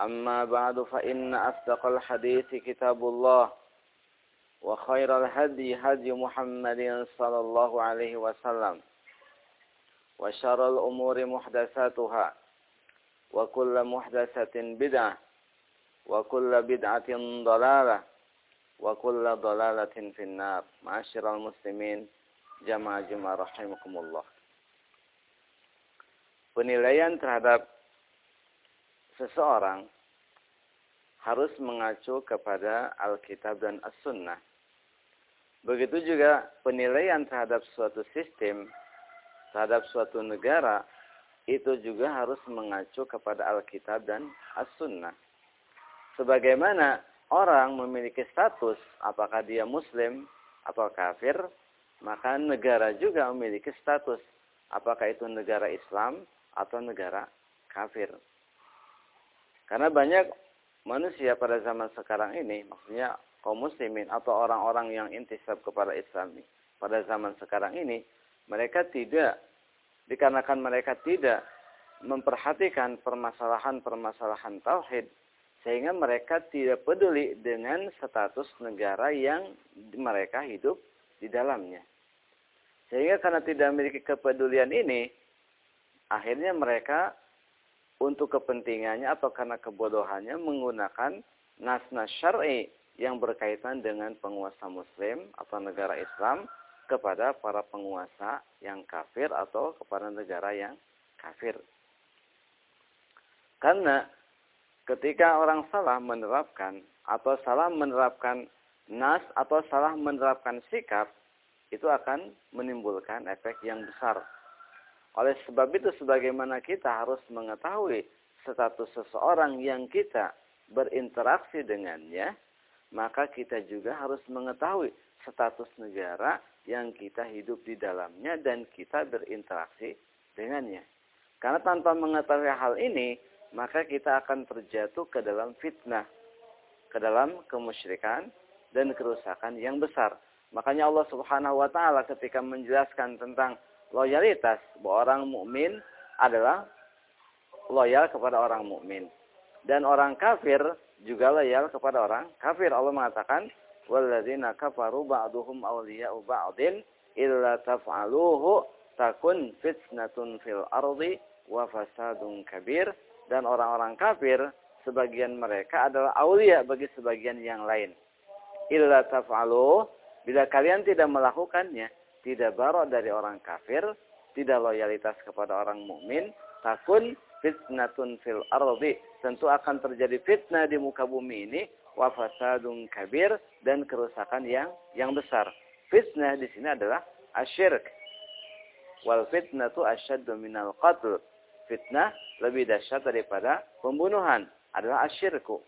أما بعد فإن أصدق الحديث كتاب الله وخير الهدي هدي محمد صلى الله عليه وسلم وشر الأمور محدثاتها وكل محدثة بدعة وكل بدعة ضلالة وكل ضلالة في النار. معاشر المسلمين جماعة جماعة رحمكم الله. penilaian terhadap seseorang harus mengacu kepada Alkitab dan As-Sunnah. Begitu juga penilaian terhadap suatu sistem, terhadap suatu negara, itu juga harus mengacu kepada Alkitab dan As-Sunnah. Sebagaimana orang memiliki status, apakah dia Muslim atau kafir, maka negara juga memiliki status, apakah itu negara Islam atau negara kafir. Karena banyak manusia pada zaman sekarang ini, maksudnya kaum muslimin atau orang-orang yang intisab kepada Islam pada zaman sekarang ini, mereka tidak, dikarenakan mereka tidak memperhatikan permasalahan-permasalahan tauhid, sehingga mereka tidak peduli dengan status negara yang mereka hidup di dalamnya. Sehingga karena tidak memiliki kepedulian ini, akhirnya mereka untuk kepentingannya atau karena kebodohannya menggunakan nas-nas syar'i yang berkaitan dengan penguasa muslim atau negara Islam kepada para penguasa yang kafir atau kepada negara yang kafir. Karena ketika orang salah menerapkan atau salah menerapkan nas atau salah menerapkan sikap, itu akan menimbulkan efek yang besar. Oleh sebab itu, sebagaimana kita harus mengetahui status seseorang yang kita berinteraksi dengannya, maka kita juga harus mengetahui status negara yang kita hidup di dalamnya dan kita berinteraksi dengannya. Karena tanpa mengetahui hal ini, maka kita akan terjatuh ke dalam fitnah, ke dalam kemusyrikan dan kerusakan yang besar. Makanya Allah Subhanahu wa taala ketika menjelaskan tentang loyalitas bahwa orang mukmin adalah loyal kepada orang mukmin dan orang kafir juga loyal kepada orang kafir. Allah mengatakan walladzina kafaru ba'duhum awliya'u ba'din illa taf'aluhu takun fitnatun fil ardi wa fasadun kabir dan orang-orang kafir sebagian mereka adalah aulia bagi sebagian yang lain. Illa taf'aluhu bila kalian tidak melakukannya tidak barok dari orang kafir, tidak loyalitas kepada orang mukmin, takun fitnatun fil ardi. Tentu akan terjadi fitnah di muka bumi ini, wa fasadun kabir dan kerusakan yang yang besar. Fitnah di sini adalah asyirk. Wal fitnatu asyaddu minal qatl. Fitnah lebih dahsyat daripada pembunuhan. Adalah asyirku.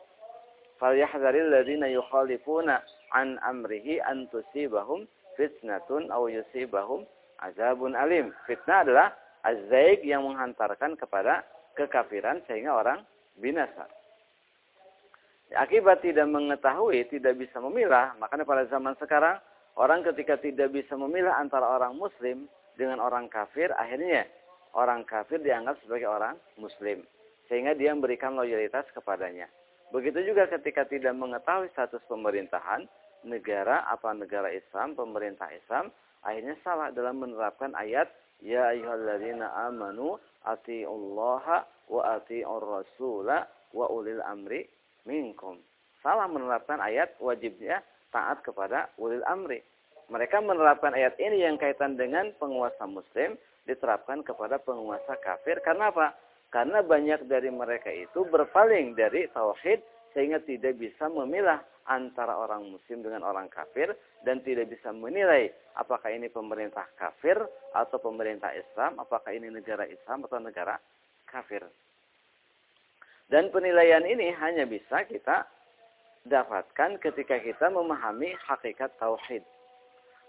Falyahdharil ladzina yukhalifuna an amrihi an tusibahum fitnatun aw yusibahum azabun alim. Fitnah adalah azaik yang menghantarkan kepada kekafiran sehingga orang binasa. Akibat tidak mengetahui, tidak bisa memilah, makanya pada zaman sekarang orang ketika tidak bisa memilah antara orang muslim dengan orang kafir, akhirnya orang kafir dianggap sebagai orang muslim. Sehingga dia memberikan loyalitas kepadanya. Begitu juga ketika tidak mengetahui status pemerintahan, negara apa negara Islam, pemerintah Islam, akhirnya salah dalam menerapkan ayat Ya ayyuhalladzina amanu atiullaha wa atiur rasula wa ulil amri minkum. Salah menerapkan ayat wajibnya taat kepada ulil amri. Mereka menerapkan ayat ini yang kaitan dengan penguasa muslim diterapkan kepada penguasa kafir. Karena apa? Karena banyak dari mereka itu berpaling dari tauhid sehingga tidak bisa memilah antara orang muslim dengan orang kafir dan tidak bisa menilai apakah ini pemerintah kafir atau pemerintah Islam, apakah ini negara Islam atau negara kafir. Dan penilaian ini hanya bisa kita dapatkan ketika kita memahami hakikat tauhid.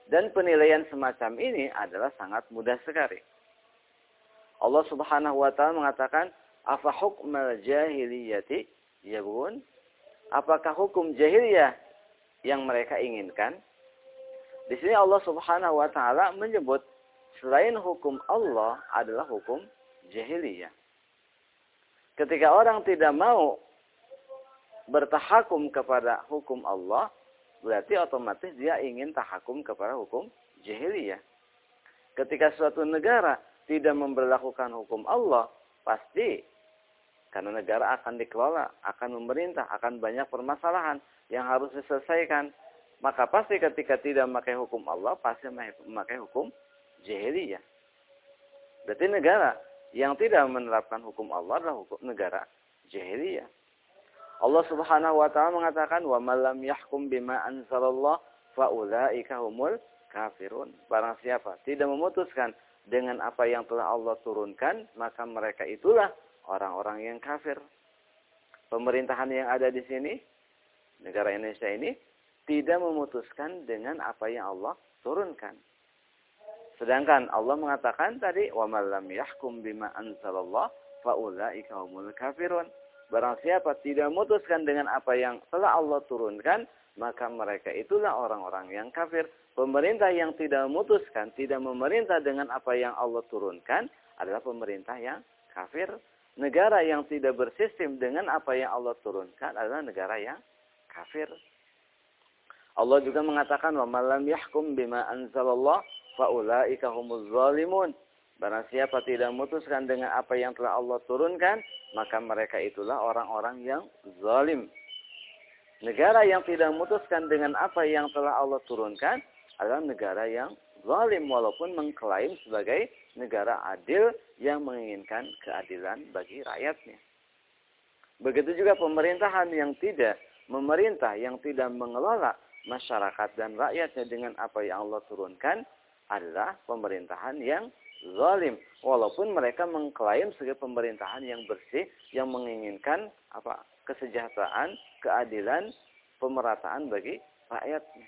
Dan penilaian semacam ini adalah sangat mudah sekali. Allah Subhanahu wa taala mengatakan, "Afa hukmal jahiliyati yabun?" Apakah hukum jahiliyah yang mereka inginkan? Di sini Allah Subhanahu wa taala menyebut selain hukum Allah adalah hukum jahiliyah. Ketika orang tidak mau bertahakum kepada hukum Allah, berarti otomatis dia ingin tahakum kepada hukum jahiliyah. Ketika suatu negara tidak memperlakukan hukum Allah, pasti karena negara akan dikelola, akan memerintah, akan banyak permasalahan yang harus diselesaikan. Maka pasti ketika tidak memakai hukum Allah, pasti memakai hukum jahiliyah. Berarti negara yang tidak menerapkan hukum Allah adalah hukum negara jahiliyah. Allah Subhanahu wa taala mengatakan wa malam yahkum bima anzalallah faulaika humul kafirun. Barang siapa tidak memutuskan dengan apa yang telah Allah turunkan, maka mereka itulah orang-orang yang kafir. Pemerintahan yang ada di sini, negara Indonesia ini, tidak memutuskan dengan apa yang Allah turunkan. Sedangkan Allah mengatakan tadi, وَمَا لَمْ يَحْكُمْ بِمَا أَنْزَلَ اللَّهِ فَأُولَٰئِكَ هُمُ الْكَافِرُونَ Barang siapa tidak memutuskan dengan apa yang telah Allah turunkan, maka mereka itulah orang-orang yang kafir. Pemerintah yang tidak memutuskan, tidak memerintah dengan apa yang Allah turunkan, adalah pemerintah yang kafir negara yang tidak bersistem dengan apa yang Allah turunkan adalah negara yang kafir. Allah juga mengatakan wa malam yahkum bima anzalallah faulaika humuz zalimun. Barang siapa tidak memutuskan dengan apa yang telah Allah turunkan, maka mereka itulah orang-orang yang zalim. Negara yang tidak memutuskan dengan apa yang telah Allah turunkan adalah negara yang zalim walaupun mengklaim sebagai negara adil yang menginginkan keadilan bagi rakyatnya. Begitu juga pemerintahan yang tidak memerintah, yang tidak mengelola masyarakat dan rakyatnya dengan apa yang Allah turunkan adalah pemerintahan yang zalim walaupun mereka mengklaim sebagai pemerintahan yang bersih yang menginginkan apa kesejahteraan, keadilan, pemerataan bagi rakyatnya.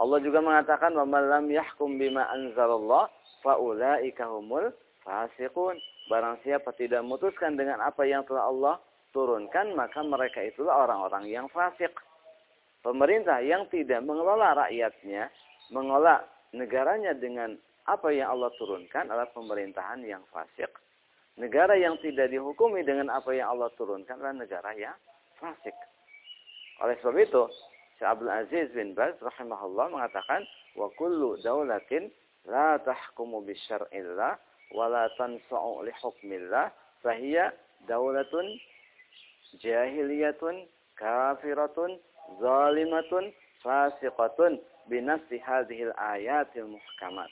Allah juga mengatakan wa man lam yahkum bima anzalallah faulaika humul fasiqun. Barang siapa tidak memutuskan dengan apa yang telah Allah turunkan, maka mereka itulah orang-orang yang fasik. Pemerintah yang tidak mengelola rakyatnya, mengelola negaranya dengan apa yang Allah turunkan adalah pemerintahan yang fasik. Negara yang tidak dihukumi dengan apa yang Allah turunkan adalah negara yang fasik. Oleh sebab itu, Syekh Abdul Aziz bin Baz rahimahullah mengatakan, "Wa kullu daulatin la tahkumu bi syar'illah wa la tansa'u li hukmillah, fahiya daulatun jahiliyatun kafiratun zalimatun fasiqatun binafsi hadhil ayatil muhkamat."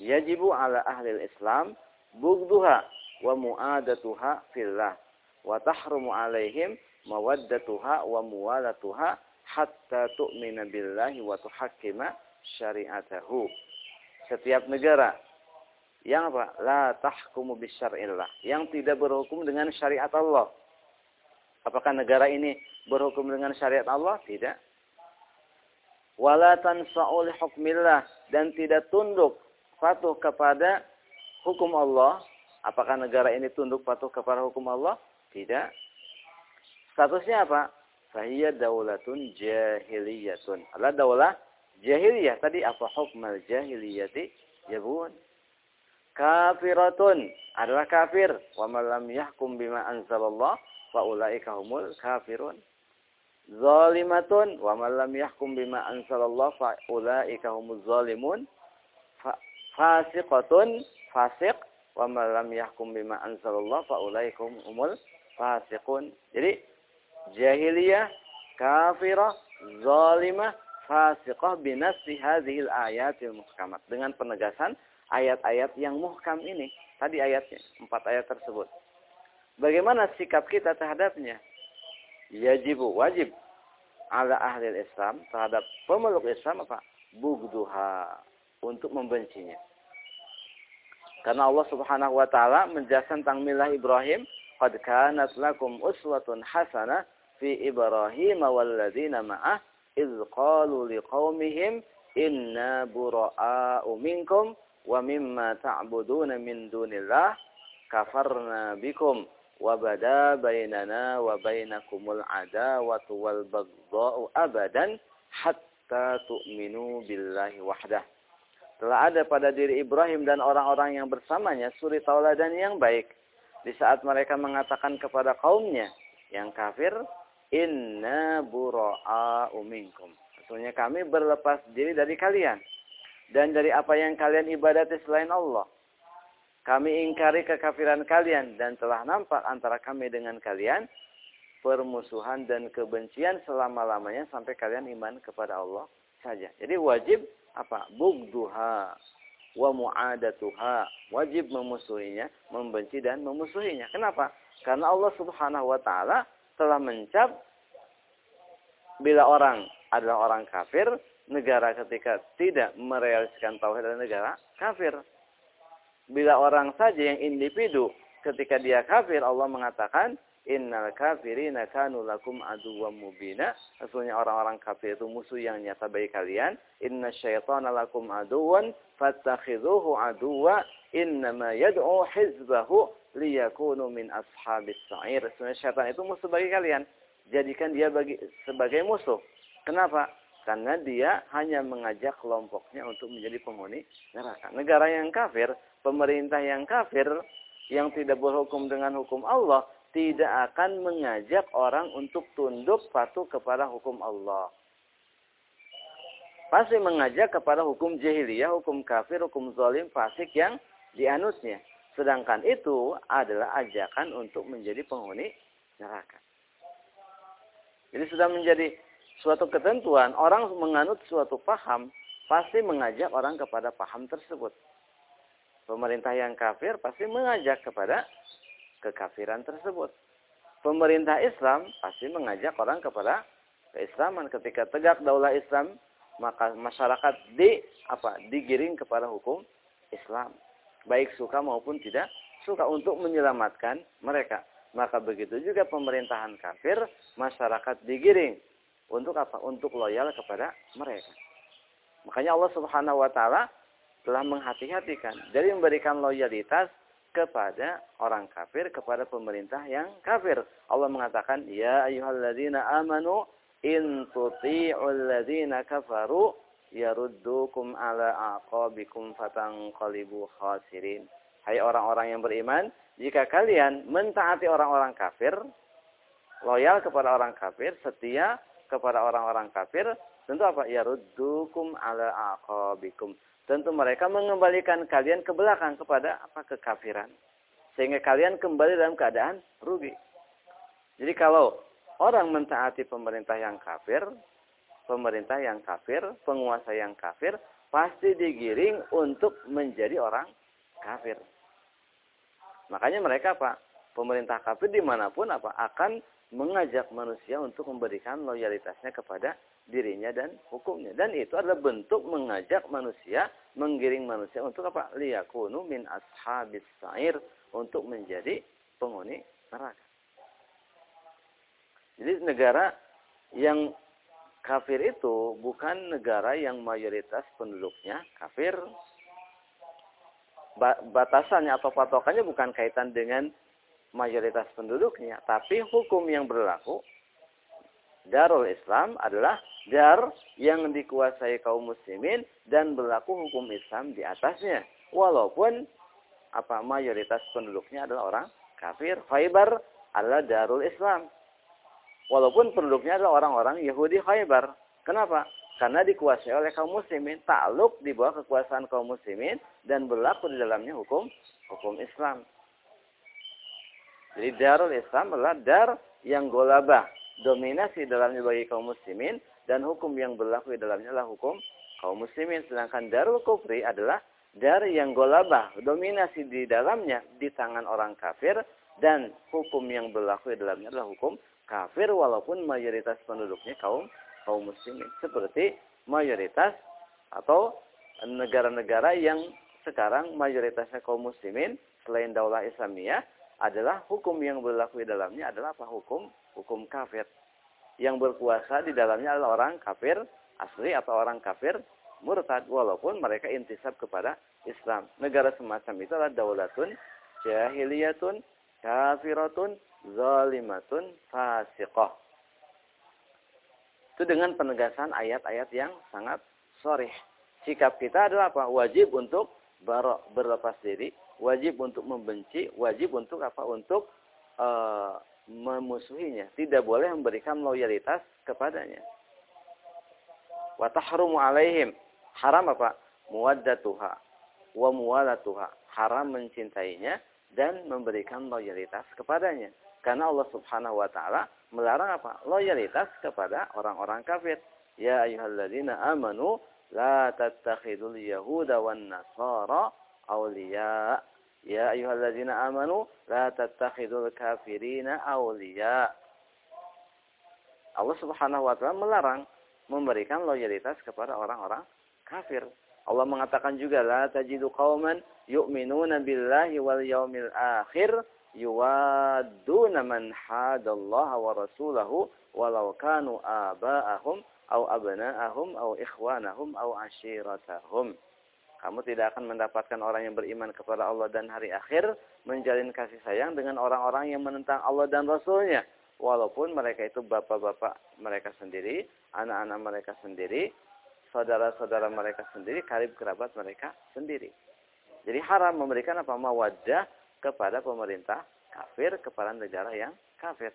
yajibu ala ahli islam bugduha wa mu'adatuha fillah wa tahrumu alaihim mawaddatuha wa muwalatuha hatta tu'mina billahi wa tuhakkima syari'atahu. Setiap negara yang apa? La tahkumu bisyar'illah. Yang tidak berhukum dengan syariat Allah. Apakah negara ini berhukum dengan syariat Allah? Tidak. Wala tansa'u hukmillah dan tidak tunduk patuh kepada hukum Allah, apakah negara ini tunduk patuh kepada hukum Allah? Tidak. Statusnya apa? Fahiyya daulatun jahiliyatun. Adalah daulah jahiliyah. Tadi apa hukmal jahiliyati? Yabun. Kafiratun. Adalah kafir. Wa malam yahkum bima anzalallah. Wa ulaika humul kafirun. Zalimatun. Wa malam yahkum bima anzalallah. Fa ulaika humul zalimun fasiqatun fasik wa man lam yahkum bima anzalallah fa ulaikum umul fasiqun. Jadi jahiliyah, kafirah, zalimah, fasiqah binasi hadhil ayatil muhkamat. Dengan penegasan ayat-ayat yang muhkam ini. Tadi ayatnya, empat ayat tersebut. Bagaimana sikap kita terhadapnya? Yajibu, wajib ala ahli Islam terhadap pemeluk Islam apa? Bugduha untuk membencinya. Karena Allah Subhanahu wa taala menjelaskan tentang milah Ibrahim, "Qad kanat lakum uswatun hasanah fi Ibrahim walladzina ma'ah iz qalu liqaumihim inna bura'a'u minkum wa mimma ta'buduna min dunillah kafarna bikum wa bada bainana wa bainakumul adawatu wal baghdha'u abadan hatta tu'minu billahi wahdah." telah ada pada diri Ibrahim dan orang-orang yang bersamanya suri tauladan yang baik. Di saat mereka mengatakan kepada kaumnya yang kafir, Inna bura'a uminkum. Sesungguhnya kami berlepas diri dari kalian. Dan dari apa yang kalian ibadati selain Allah. Kami ingkari kekafiran kalian dan telah nampak antara kami dengan kalian permusuhan dan kebencian selama-lamanya sampai kalian iman kepada Allah saja. Jadi wajib apa? Bugduha wa mu'adatuha. Wajib memusuhinya, membenci dan memusuhinya. Kenapa? Karena Allah Subhanahu wa taala telah mencap bila orang adalah orang kafir, negara ketika tidak merealisasikan tauhid adalah negara kafir. Bila orang saja yang individu ketika dia kafir Allah mengatakan Innal kafirina kanu lakum aduwwam mubina. Sesungguhnya orang-orang kafir itu musuh yang nyata bagi kalian. Inna syaitana lakum aduwan fattakhidhuhu aduwa innama yad'u hizbahu liyakunu min ashabis sa'ir. Sesungguhnya syaitan itu musuh bagi kalian. Jadikan dia bagi sebagai musuh. Kenapa? Karena dia hanya mengajak kelompoknya untuk menjadi penghuni neraka. Negara yang kafir, pemerintah yang kafir, yang tidak berhukum dengan hukum Allah, tidak akan mengajak orang untuk tunduk patuh kepada hukum Allah. Pasti mengajak kepada hukum jahiliyah, hukum kafir, hukum zalim, fasik yang dianutnya. Sedangkan itu adalah ajakan untuk menjadi penghuni neraka. Jadi sudah menjadi suatu ketentuan, orang menganut suatu paham, pasti mengajak orang kepada paham tersebut. Pemerintah yang kafir pasti mengajak kepada kekafiran tersebut. Pemerintah Islam pasti mengajak orang kepada keislaman. Ketika tegak daulah Islam, maka masyarakat di apa digiring kepada hukum Islam baik suka maupun tidak suka untuk menyelamatkan mereka. Maka begitu juga pemerintahan kafir, masyarakat digiring untuk apa? Untuk loyal kepada mereka. Makanya Allah Subhanahu wa taala telah menghati-hatikan dari memberikan loyalitas kepada orang kafir, kepada pemerintah yang kafir. Allah mengatakan, "Ya ayyuhalladzina amanu in tuti'ul ladzina kafaru yaruddukum ala aqabikum fatanqalibu khasirin. Hai orang-orang yang beriman, jika kalian mentaati orang-orang kafir, loyal kepada orang kafir, setia kepada orang-orang kafir, tentu apa? Yaruddukum ala aqabikum. Tentu mereka mengembalikan kalian ke belakang kepada apa? kekafiran. Sehingga kalian kembali dalam keadaan rugi. Jadi kalau orang mentaati pemerintah yang kafir, pemerintah yang kafir, penguasa yang kafir, pasti digiring untuk menjadi orang kafir. Makanya mereka apa? Pemerintah kafir di mana pun apa akan mengajak manusia untuk memberikan loyalitasnya kepada dirinya dan hukumnya. Dan itu adalah bentuk mengajak manusia, menggiring manusia untuk apa? Liyakunu min ashabis sa'ir. Untuk menjadi penghuni neraka. Jadi negara yang kafir itu bukan negara yang mayoritas penduduknya kafir. Batasannya atau patokannya bukan kaitan dengan mayoritas penduduknya, tapi hukum yang berlaku Darul Islam adalah dar yang dikuasai kaum muslimin dan berlaku hukum Islam di atasnya. Walaupun apa mayoritas penduduknya adalah orang kafir. Khaybar adalah Darul Islam. Walaupun penduduknya adalah orang-orang Yahudi Khaybar. Kenapa? Karena dikuasai oleh kaum muslimin, takluk di bawah kekuasaan kaum muslimin dan berlaku di dalamnya hukum hukum Islam. Jadi Darul Islam adalah dar yang golabah, dominasi dalamnya bagi kaum muslimin dan hukum yang berlaku di dalamnya adalah hukum kaum muslimin. Sedangkan Darul Kufri adalah dar yang golabah, dominasi di dalamnya di tangan orang kafir dan hukum yang berlaku di dalamnya adalah hukum kafir walaupun mayoritas penduduknya kaum kaum muslimin. Seperti mayoritas atau negara-negara yang sekarang mayoritasnya kaum muslimin selain daulah Islamiyah adalah hukum yang berlaku di dalamnya adalah apa? Hukum hukum kafir. Yang berkuasa di dalamnya adalah orang kafir asli atau orang kafir murtad walaupun mereka intisab kepada Islam. Negara semacam itu adalah daulatun jahiliyatun kafiratun zalimatun fasiqah. Itu dengan penegasan ayat-ayat yang sangat sorih. Sikap kita adalah apa? Wajib untuk berlepas diri, wajib untuk membenci, wajib untuk apa? Untuk uh, memusuhinya. Tidak boleh memberikan loyalitas kepadanya. Watahrumu alaihim. Haram apa? Muwaddatuha. Wa muwalatuha. Haram mencintainya dan memberikan loyalitas kepadanya. Karena Allah Subhanahu wa taala melarang apa? Loyalitas kepada orang-orang kafir. Ya ayyuhalladzina amanu la tattakhidul yahuda wan nasara awliya. Ya ayyuhalladzina amanu la tattakhidul kafirina awliya. Allah Subhanahu wa taala melarang memberikan loyalitas kepada orang-orang kafir. Allah mengatakan juga la tajidu qauman yu'minuna billahi wal yaumil akhir yuwadduna man hadallaha wa rasulahu walau kanu aba'ahum au abna'ahum au ikhwanahum au ashiratahum. Kamu tidak akan mendapatkan orang yang beriman kepada Allah dan hari akhir menjalin kasih sayang dengan orang-orang yang menentang Allah dan Rasulnya. Walaupun mereka itu bapak-bapak mereka sendiri, anak-anak mereka sendiri, saudara-saudara mereka sendiri, karib kerabat mereka sendiri. Jadi haram memberikan apa mawadah kepada pemerintah kafir, kepada negara yang kafir.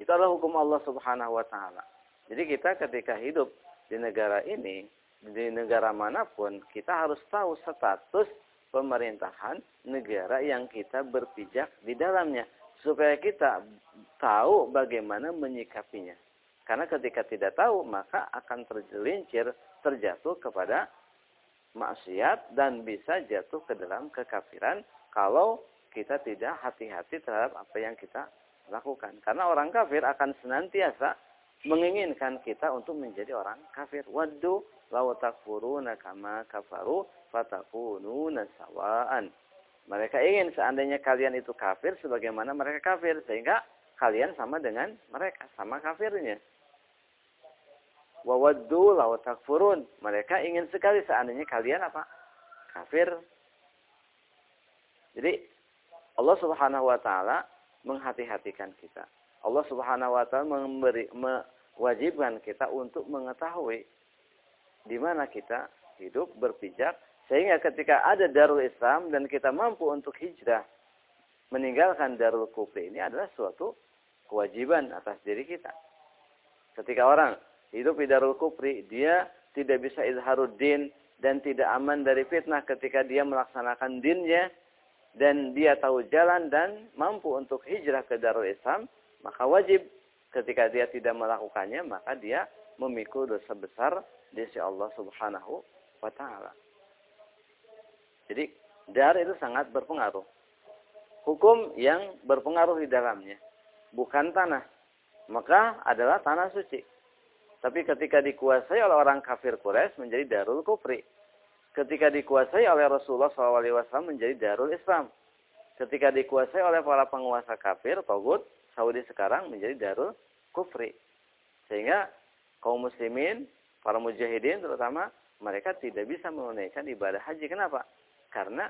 Itu adalah hukum Allah Subhanahu wa taala. Jadi kita ketika hidup di negara ini, di negara mana pun kita harus tahu status pemerintahan negara yang kita berpijak di dalamnya supaya kita tahu bagaimana menyikapinya. Karena ketika tidak tahu maka akan tergelincir terjatuh kepada maksiat dan bisa jatuh ke dalam kekafiran kalau kita tidak hati-hati terhadap apa yang kita lakukan. Karena orang kafir akan senantiasa menginginkan kita untuk menjadi orang kafir. Waddu law takfuruna kama kafaru fatakununa sawaan. Mereka ingin seandainya kalian itu kafir sebagaimana mereka kafir sehingga kalian sama dengan mereka, sama kafirnya. Wawaddu law takfurun. Mereka ingin sekali seandainya kalian apa? Kafir. Jadi Allah Subhanahu wa taala menghati-hatikan kita. Allah Subhanahu wa taala memberi mewajibkan kita untuk mengetahui di mana kita hidup berpijak sehingga ketika ada Darul Islam dan kita mampu untuk hijrah meninggalkan Darul Kufri ini adalah suatu kewajiban atas diri kita. Ketika orang hidup di Darul Kufri, dia tidak bisa izharuddin dan tidak aman dari fitnah ketika dia melaksanakan dinnya dan dia tahu jalan dan mampu untuk hijrah ke Darul Islam, maka wajib ketika dia tidak melakukannya, maka dia memikul dosa besar di sisi Allah Subhanahu wa taala. Jadi dar itu sangat berpengaruh. Hukum yang berpengaruh di dalamnya bukan tanah, maka adalah tanah suci. Tapi ketika dikuasai oleh orang kafir Quraisy menjadi darul kufri ketika dikuasai oleh Rasulullah SAW menjadi darul Islam. Ketika dikuasai oleh para penguasa kafir, Togut, Saudi sekarang menjadi darul kufri. Sehingga kaum muslimin, para mujahidin terutama, mereka tidak bisa menunaikan ibadah haji. Kenapa? Karena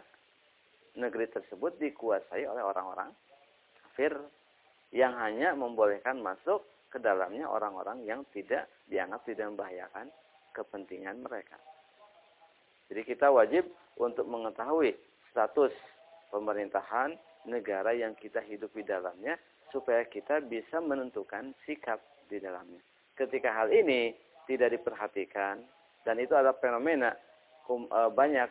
negeri tersebut dikuasai oleh orang-orang kafir yang hanya membolehkan masuk ke dalamnya orang-orang yang tidak dianggap tidak membahayakan kepentingan mereka. Jadi kita wajib untuk mengetahui status pemerintahan negara yang kita hidup di dalamnya supaya kita bisa menentukan sikap di dalamnya. Ketika hal ini tidak diperhatikan dan itu adalah fenomena e, banyak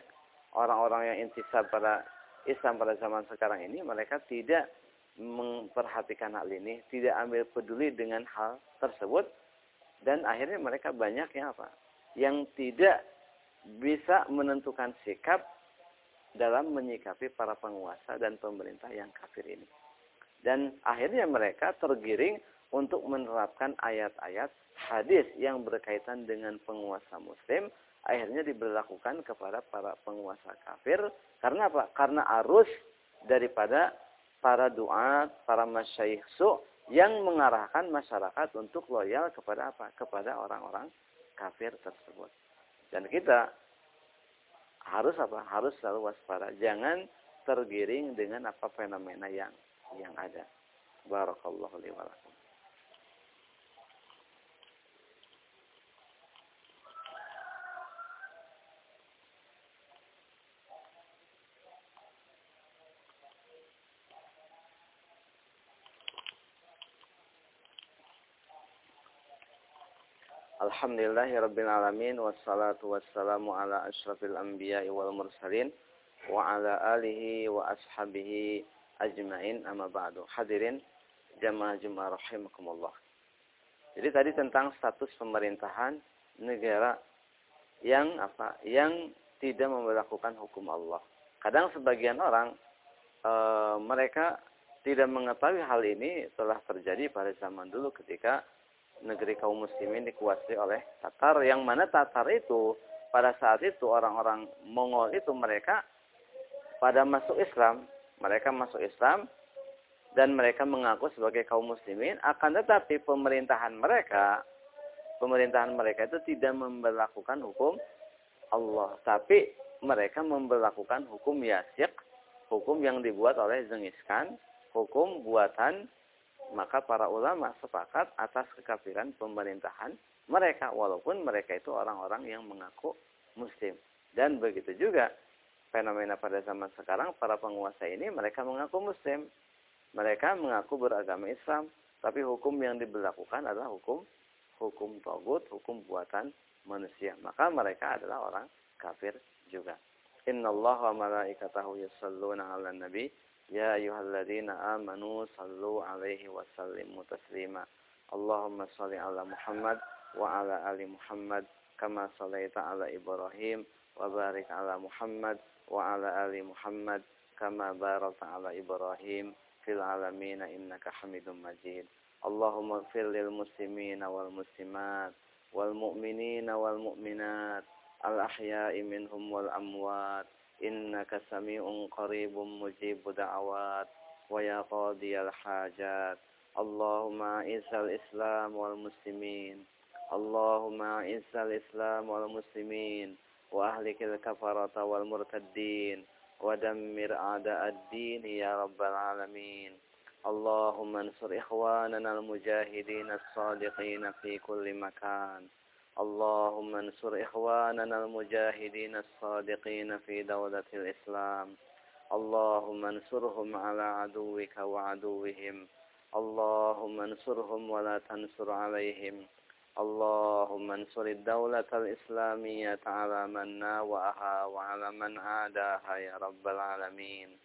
orang-orang yang intisab pada Islam pada zaman sekarang ini mereka tidak memperhatikan hal ini, tidak ambil peduli dengan hal tersebut dan akhirnya mereka banyak yang apa? Yang tidak bisa menentukan sikap dalam menyikapi para penguasa dan pemerintah yang kafir ini. Dan akhirnya mereka tergiring untuk menerapkan ayat-ayat hadis yang berkaitan dengan penguasa muslim akhirnya diberlakukan kepada para penguasa kafir karena apa? Karena arus daripada para doa, para masyayikh su yang mengarahkan masyarakat untuk loyal kepada apa? Kepada orang-orang kafir tersebut. Dan kita harus apa? Harus selalu waspada. Jangan tergiring dengan apa fenomena yang yang ada. Barakallahu li Alhamdulillahirrabbilalamin Wassalatu wassalamu ala ashrafil anbiya wal mursalin Wa ala alihi wa ashabihi ajmain amma ba'du Hadirin jamaah jemaah rahimakumullah Jadi tadi tentang status pemerintahan negara yang apa? Yang tidak memperlakukan hukum Allah. Kadang sebagian orang e, mereka tidak mengetahui hal ini telah terjadi pada zaman dulu ketika negeri kaum muslimin dikuasai oleh Tatar. Yang mana Tatar itu pada saat itu orang-orang Mongol itu mereka pada masuk Islam, mereka masuk Islam dan mereka mengaku sebagai kaum muslimin. Akan tetapi pemerintahan mereka pemerintahan mereka itu tidak memperlakukan hukum Allah. Tapi mereka memperlakukan hukum yasik hukum yang dibuat oleh Zengis Khan hukum buatan maka para ulama sepakat atas kekafiran pemerintahan mereka walaupun mereka itu orang-orang yang mengaku muslim dan begitu juga fenomena pada zaman sekarang para penguasa ini mereka mengaku muslim mereka mengaku beragama Islam tapi hukum yang diberlakukan adalah hukum hukum togut hukum buatan manusia. Maka mereka adalah orang kafir juga. Inna Allah wa malaikatahu yusalluna ala nabi. Ya ayuhalladzina amanu sallu alaihi wa sallimu taslima. Allahumma salli ala Muhammad wa ala ali Muhammad kama sallaita ala Ibrahim wa barik ala Muhammad wa ala ali Muhammad kama barakta ala Ibrahim fil alamin innaka Hamidum Majid. Allahumma ighfir lil muslimina wal muslimat إنك سميع قريب مجيب دعوات ويا قاضي الحاجات. اللهم أعز الإسلام والمسلمين. اللهم أعز الإسلام والمسلمين. وأهلك الكفرة والمرتدين. ودمر أعداء الدين يا رب العالمين. اللهم انصر إخواننا المجاهدين الصادقين في كل مكان. اللهم انصر إخواننا المجاهدين الصادقين في دولة الإسلام. اللهم انصرهم على عدوك وعدوهم. اللهم انصرهم ولا تنصر عليهم. اللهم انصر الدولة الإسلامية على من ناوأها وعلى من عاداها يا رب العالمين.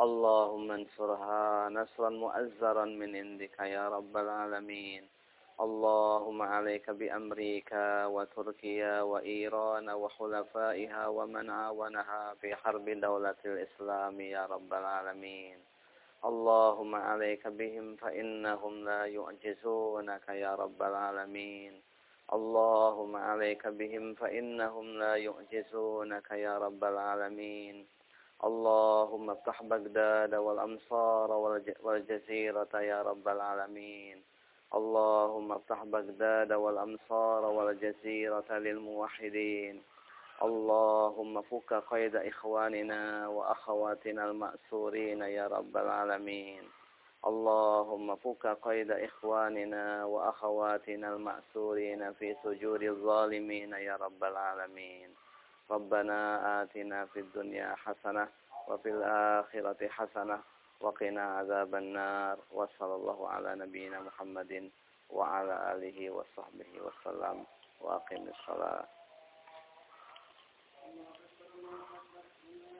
اللهم انصرها نصرا مؤزرا من عندك يا رب العالمين. اللهم عليك بأمريكا وتركيا وإيران وحلفائها ومن عاونها في حرب دولة الإسلام يا رب العالمين. اللهم عليك بهم فإنهم لا يعجزونك يا رب العالمين. اللهم عليك بهم فإنهم لا يعجزونك يا رب العالمين. اللهم افتح بغداد والأمصار والجزيرة يا رب العالمين. اللهم افتح بغداد والأمصار والجزيرة للموحدين. اللهم فك قيد إخواننا وأخواتنا المأسورين يا رب العالمين. اللهم فك قيد إخواننا وأخواتنا المأسورين في سجور الظالمين يا رب العالمين. ربنا آتنا في الدنيا حسنة وفي الآخرة حسنة وقنا عذاب النار وصلى الله على نبينا محمد وعلى آله وصحبه وسلم وأقم الصلاة.